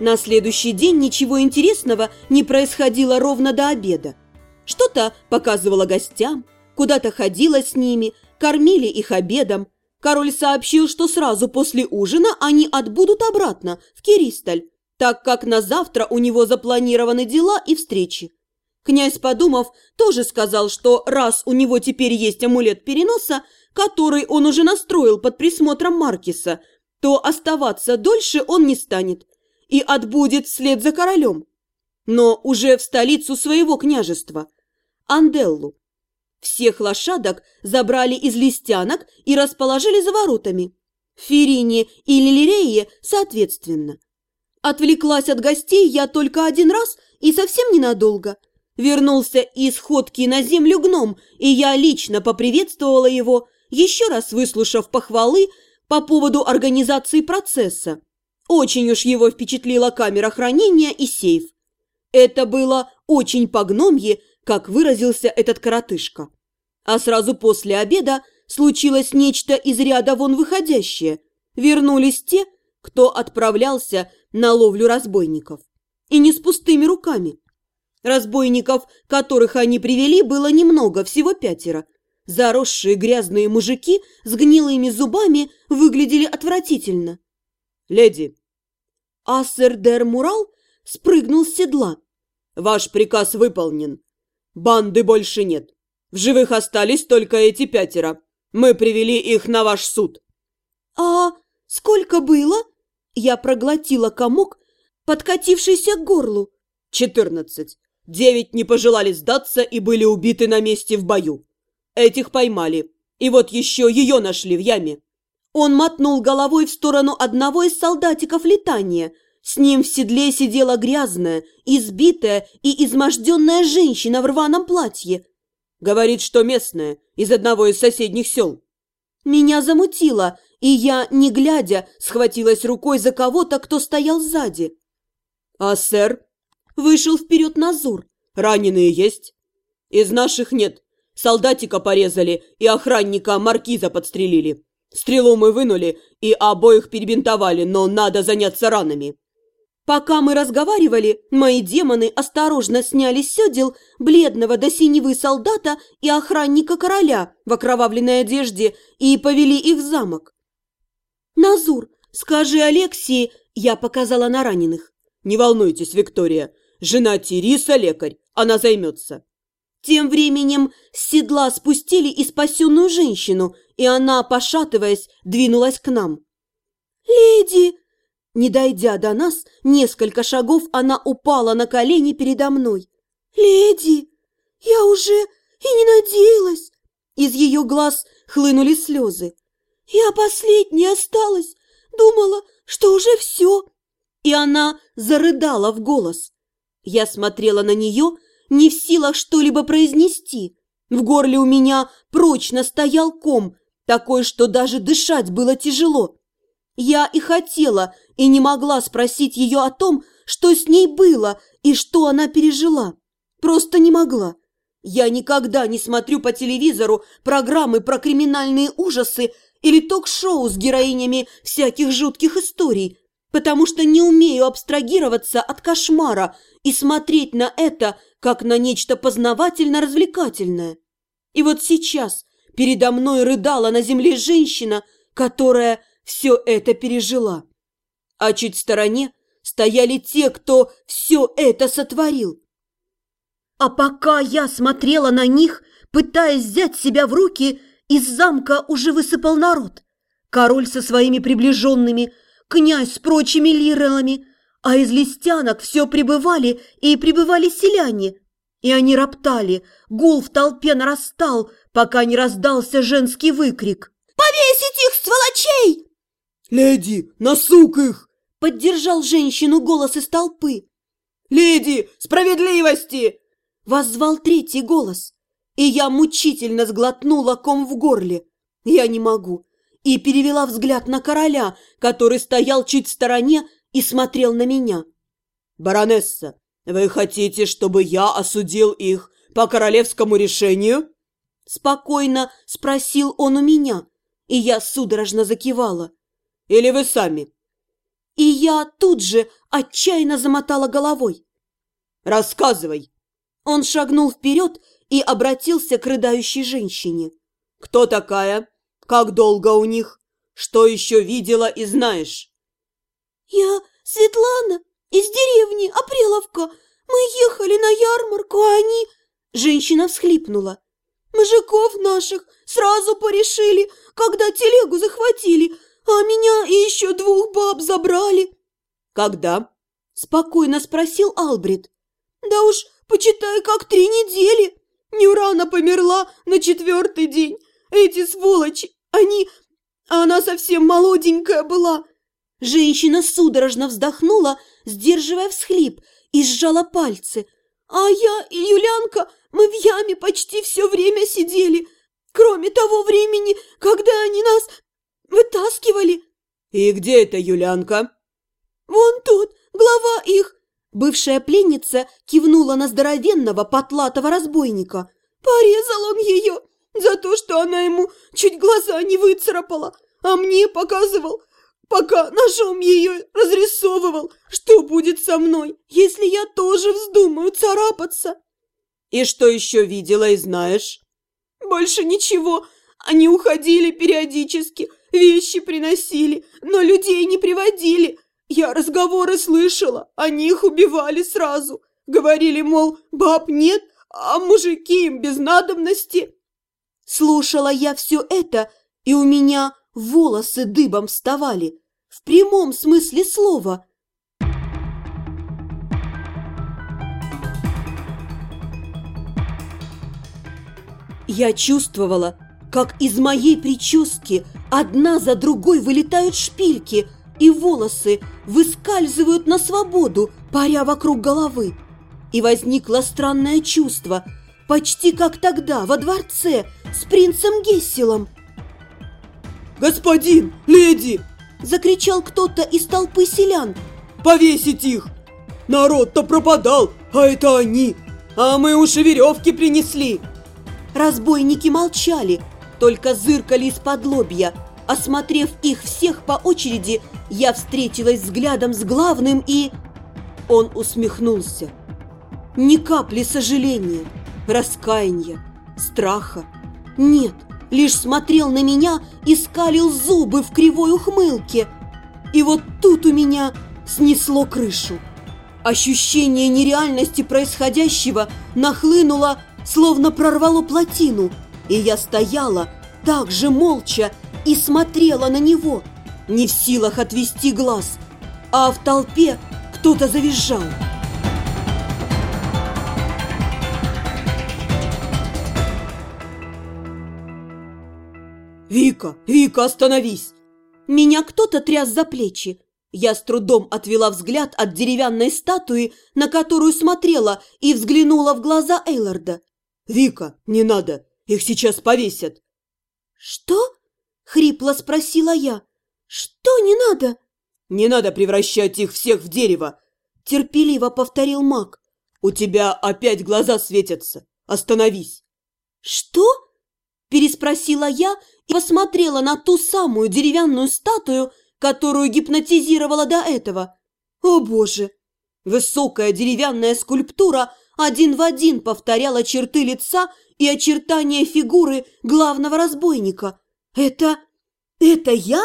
На следующий день ничего интересного не происходило ровно до обеда. Что-то показывала гостям, куда-то ходила с ними, кормили их обедом. Король сообщил, что сразу после ужина они отбудут обратно, в Киристаль, так как на завтра у него запланированы дела и встречи. Князь, подумав, тоже сказал, что раз у него теперь есть амулет переноса, который он уже настроил под присмотром Маркиса, то оставаться дольше он не станет и отбудет вслед за королем. Но уже в столицу своего княжества, Анделлу. Всех лошадок забрали из листянок и расположили за воротами. Ферине и Лилирее соответственно. Отвлеклась от гостей я только один раз и совсем ненадолго – Вернулся из ходки на землю гном, и я лично поприветствовала его, еще раз выслушав похвалы по поводу организации процесса. Очень уж его впечатлила камера хранения и сейф. Это было очень по-гномье, как выразился этот коротышка. А сразу после обеда случилось нечто из ряда вон выходящее. Вернулись те, кто отправлялся на ловлю разбойников. И не с пустыми руками. Разбойников, которых они привели, было немного, всего пятеро. Заросшие грязные мужики с гнилыми зубами выглядели отвратительно. «Леди!» Ассер дер Мурал спрыгнул с седла. «Ваш приказ выполнен. Банды больше нет. В живых остались только эти пятеро. Мы привели их на ваш суд». «А сколько было?» Я проглотила комок, подкатившийся к горлу. «Четырнадцать. Девять не пожелали сдаться и были убиты на месте в бою. Этих поймали. И вот еще ее нашли в яме. Он мотнул головой в сторону одного из солдатиков летания. С ним в седле сидела грязная, избитая и изможденная женщина в рваном платье. Говорит, что местная, из одного из соседних сел. Меня замутило, и я, не глядя, схватилась рукой за кого-то, кто стоял сзади. «А сэр?» Вышел вперед Назур. «Раненые есть?» «Из наших нет. Солдатика порезали и охранника Маркиза подстрелили. Стрелу мы вынули и обоих перебинтовали, но надо заняться ранами». Пока мы разговаривали, мои демоны осторожно сняли с седел бледного до синевы солдата и охранника короля в окровавленной одежде и повели их в замок. «Назур, скажи Алексии...» – я показала на раненых. «Не волнуйтесь, Виктория, Жена Тириса лекарь, она займется». Тем временем с седла спустили и спасенную женщину, и она, пошатываясь, двинулась к нам. «Леди!» Не дойдя до нас, несколько шагов она упала на колени передо мной. «Леди! Я уже и не надеялась!» Из ее глаз хлынули слезы. «Я последняя осталась, думала, что уже все!» И она зарыдала в голос. Я смотрела на нее, не в силах что-либо произнести. В горле у меня прочно стоял ком, такой, что даже дышать было тяжело. Я и хотела, и не могла спросить ее о том, что с ней было и что она пережила. Просто не могла. Я никогда не смотрю по телевизору программы про криминальные ужасы или ток-шоу с героинями всяких жутких историй, потому что не умею абстрагироваться от кошмара и смотреть на это, как на нечто познавательно-развлекательное. И вот сейчас передо мной рыдала на земле женщина, которая все это пережила. А чуть в стороне стояли те, кто все это сотворил. А пока я смотрела на них, пытаясь взять себя в руки, из замка уже высыпал народ. Король со своими приближенными – князь с прочими лирелами, а из листянок все прибывали и прибывали селяне. И они роптали, гул в толпе нарастал, пока не раздался женский выкрик. «Повесить их, сволочей!» «Леди, на сук их!» – поддержал женщину голос из толпы. «Леди, справедливости!» – воззвал третий голос. И я мучительно сглотнула ком в горле. Я не могу и перевела взгляд на короля, который стоял чуть в стороне и смотрел на меня. «Баронесса, вы хотите, чтобы я осудил их по королевскому решению?» Спокойно спросил он у меня, и я судорожно закивала. «Или вы сами?» И я тут же отчаянно замотала головой. «Рассказывай!» Он шагнул вперед и обратился к рыдающей женщине. «Кто такая? Как долго у них? Что еще видела и знаешь?» «Я Светлана из деревни Апреловка. Мы ехали на ярмарку, а они...» Женщина всхлипнула. «Мужиков наших сразу порешили, когда телегу захватили, а меня и еще двух баб забрали». «Когда?» – спокойно спросил Албрит. «Да уж, почитай, как три недели. Нюрана померла на четвертый день. Эти сволочи, они... Она совсем молоденькая была». Женщина судорожно вздохнула, сдерживая всхлип, и сжала пальцы. «А я и Юлянка, мы в яме почти все время сидели, кроме того времени, когда они нас вытаскивали». «И где эта Юлянка?» «Вон тут, глава их!» Бывшая пленница кивнула на здоровенного потлатого разбойника. «Порезал он ее за то, что она ему чуть глаза не выцарапала, а мне показывал, пока ножом ее разрисовывал, что будет со мной, если я тоже вздумаю царапаться». «И что еще видела и знаешь?» «Больше ничего. Они уходили периодически, вещи приносили, но людей не приводили. Я разговоры слышала, они их убивали сразу. Говорили, мол, баб нет, а мужики им без надобности». Слушала я все это, и у меня волосы дыбом вставали. В прямом смысле слова. Я чувствовала, как из моей прически одна за другой вылетают шпильки, и волосы выскальзывают на свободу, паря вокруг головы. И возникло странное чувство, почти как тогда, во дворце, с принцем Гесселом. «Господин! Леди!» – закричал кто-то из толпы селян. «Повесить их! Народ-то пропадал, а это они! А мы уж и веревки принесли!» Разбойники молчали, только зыркали из-под лобья. Осмотрев их всех по очереди, я встретилась взглядом с главным и... Он усмехнулся. Ни капли сожаления, раскаяния, страха. Нет, лишь смотрел на меня и скалил зубы в кривой ухмылке. И вот тут у меня снесло крышу. Ощущение нереальности происходящего нахлынуло, словно прорвало плотину, и я стояла так же молча и смотрела на него, не в силах отвести глаз, а в толпе кто-то завизжал. «Вика! Вика, остановись!» Меня кто-то тряс за плечи. Я с трудом отвела взгляд от деревянной статуи, на которую смотрела, и взглянула в глаза Эйларда. «Вика, не надо! Их сейчас повесят!» «Что?» – хрипло спросила я. «Что не надо?» «Не надо превращать их всех в дерево!» – терпеливо повторил маг. «У тебя опять глаза светятся! Остановись!» «Что?» – переспросила я и посмотрела на ту самую деревянную статую, которую гипнотизировала до этого. О боже! Высокая деревянная скульптура один в один повторяла черты лица и очертания фигуры главного разбойника. Это... это я?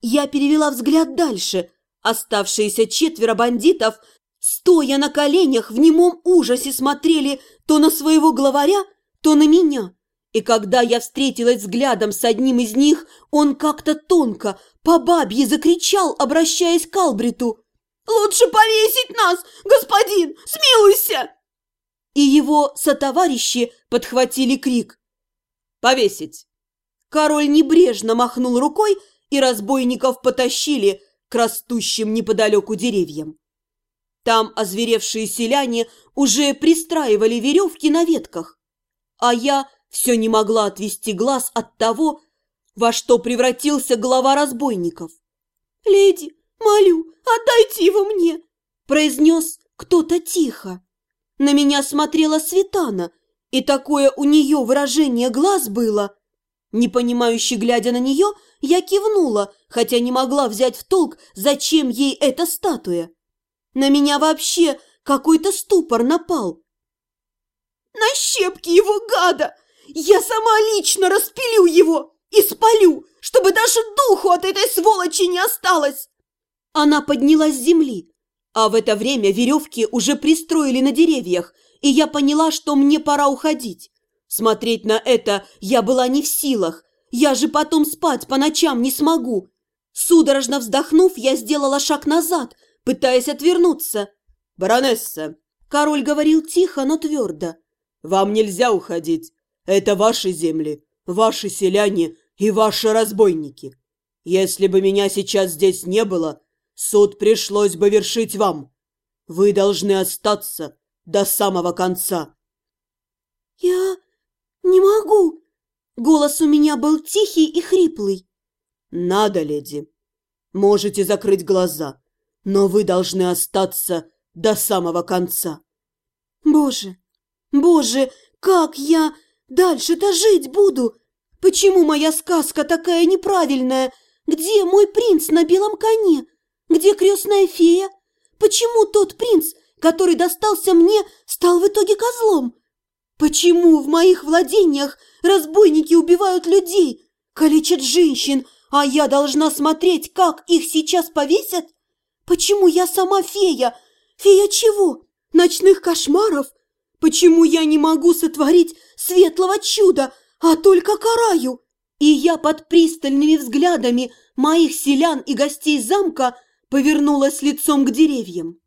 Я перевела взгляд дальше. Оставшиеся четверо бандитов, стоя на коленях, в немом ужасе смотрели то на своего главаря, то на меня. И когда я встретилась взглядом с одним из них, он как-то тонко, по бабье закричал, обращаясь к Албриту. «Лучше повесить нас, господин! Смилуйся!» И его сотоварищи подхватили крик. «Повесить!» Король небрежно махнул рукой, и разбойников потащили к растущим неподалеку деревьям. Там озверевшие селяне уже пристраивали веревки на ветках, а я все не могла отвести глаз от того, во что превратился глава разбойников. «Леди, молю, отдайте его мне!» – произнес кто-то тихо. На меня смотрела Светана, и такое у нее выражение глаз было. Непонимающе глядя на нее, я кивнула, хотя не могла взять в толк, зачем ей эта статуя. На меня вообще какой-то ступор напал. На щепки его гада! Я сама лично распилю его и спалю, чтобы даже духу от этой сволочи не осталось!» Она поднялась с земли, а в это время веревки уже пристроили на деревьях, и я поняла, что мне пора уходить. Смотреть на это я была не в силах, я же потом спать по ночам не смогу. Судорожно вздохнув, я сделала шаг назад, пытаясь отвернуться. «Баронесса!» Король говорил тихо, но твердо. «Вам нельзя уходить. Это ваши земли, ваши селяне и ваши разбойники. Если бы меня сейчас здесь не было, суд пришлось бы вершить вам. Вы должны остаться до самого конца». «Я не могу!» Голос у меня был тихий и хриплый. «Надо, леди. Можете закрыть глаза, но вы должны остаться до самого конца». «Боже, боже, как я...» Дальше-то жить буду. Почему моя сказка такая неправильная? Где мой принц на белом коне? Где крестная фея? Почему тот принц, который достался мне, стал в итоге козлом? Почему в моих владениях разбойники убивают людей, калечат женщин, а я должна смотреть, как их сейчас повесят? Почему я сама фея? Фея чего? Ночных кошмаров? Почему я не могу сотворить светлого чуда, а только караю? И я под пристальными взглядами моих селян и гостей замка повернулась лицом к деревьям.